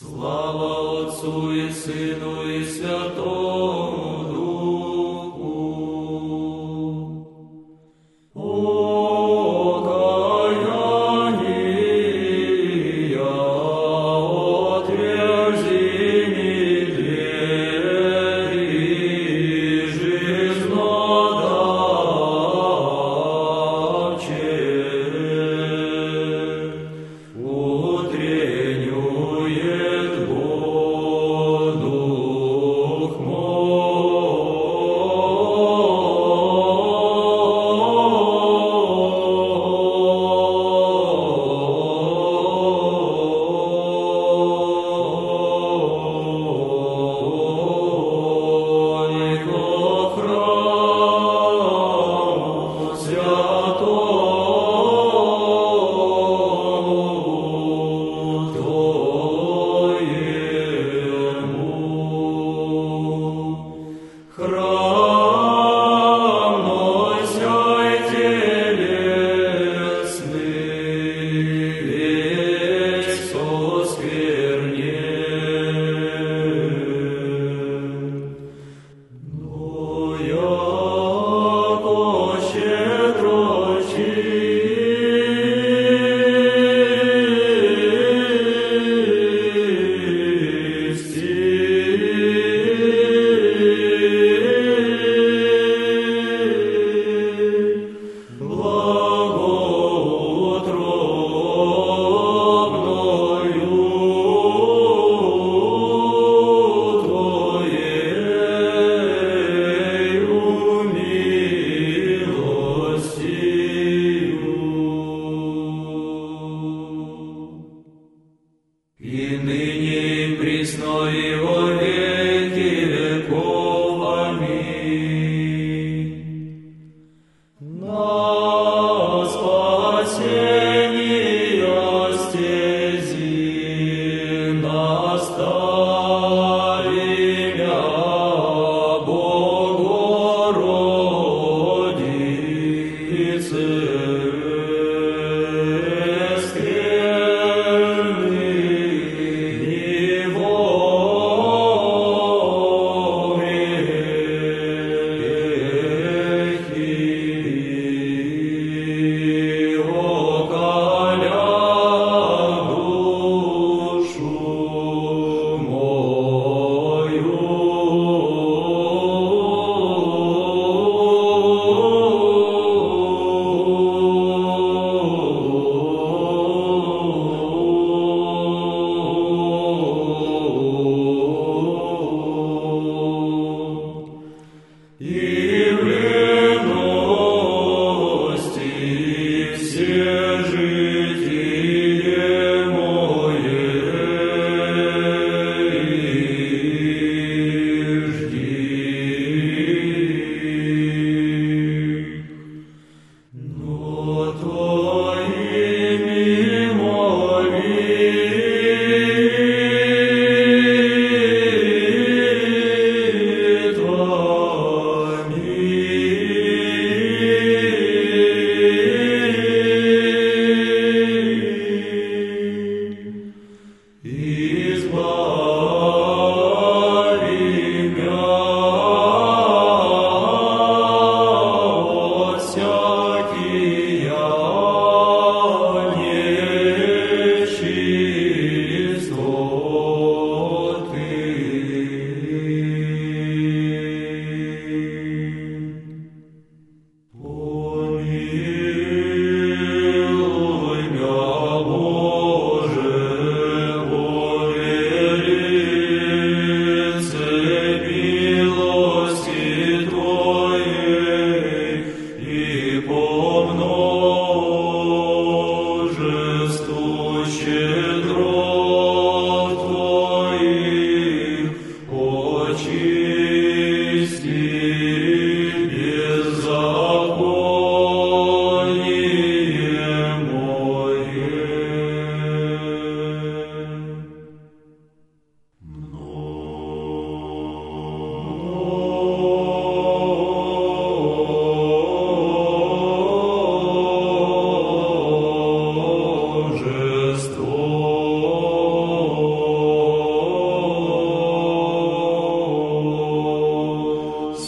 Слава Отцу и Сыну и Святому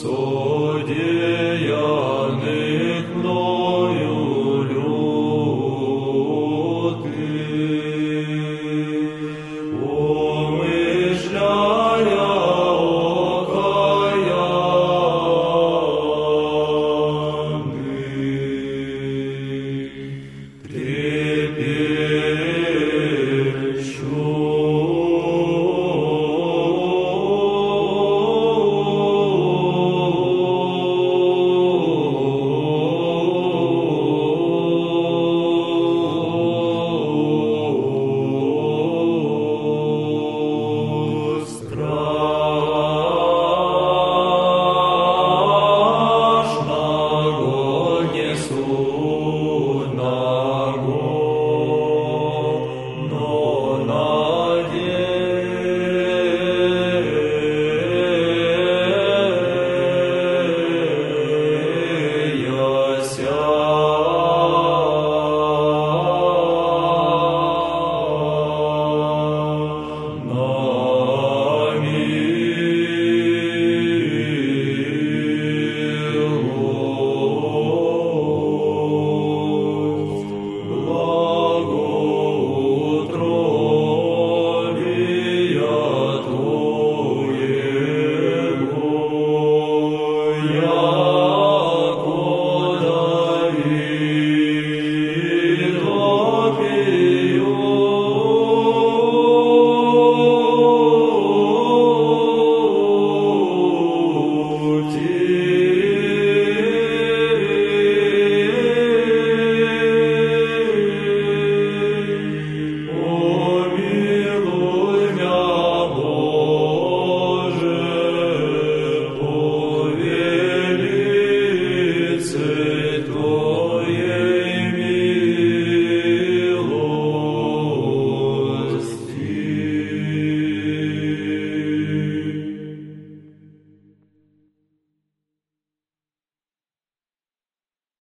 суде.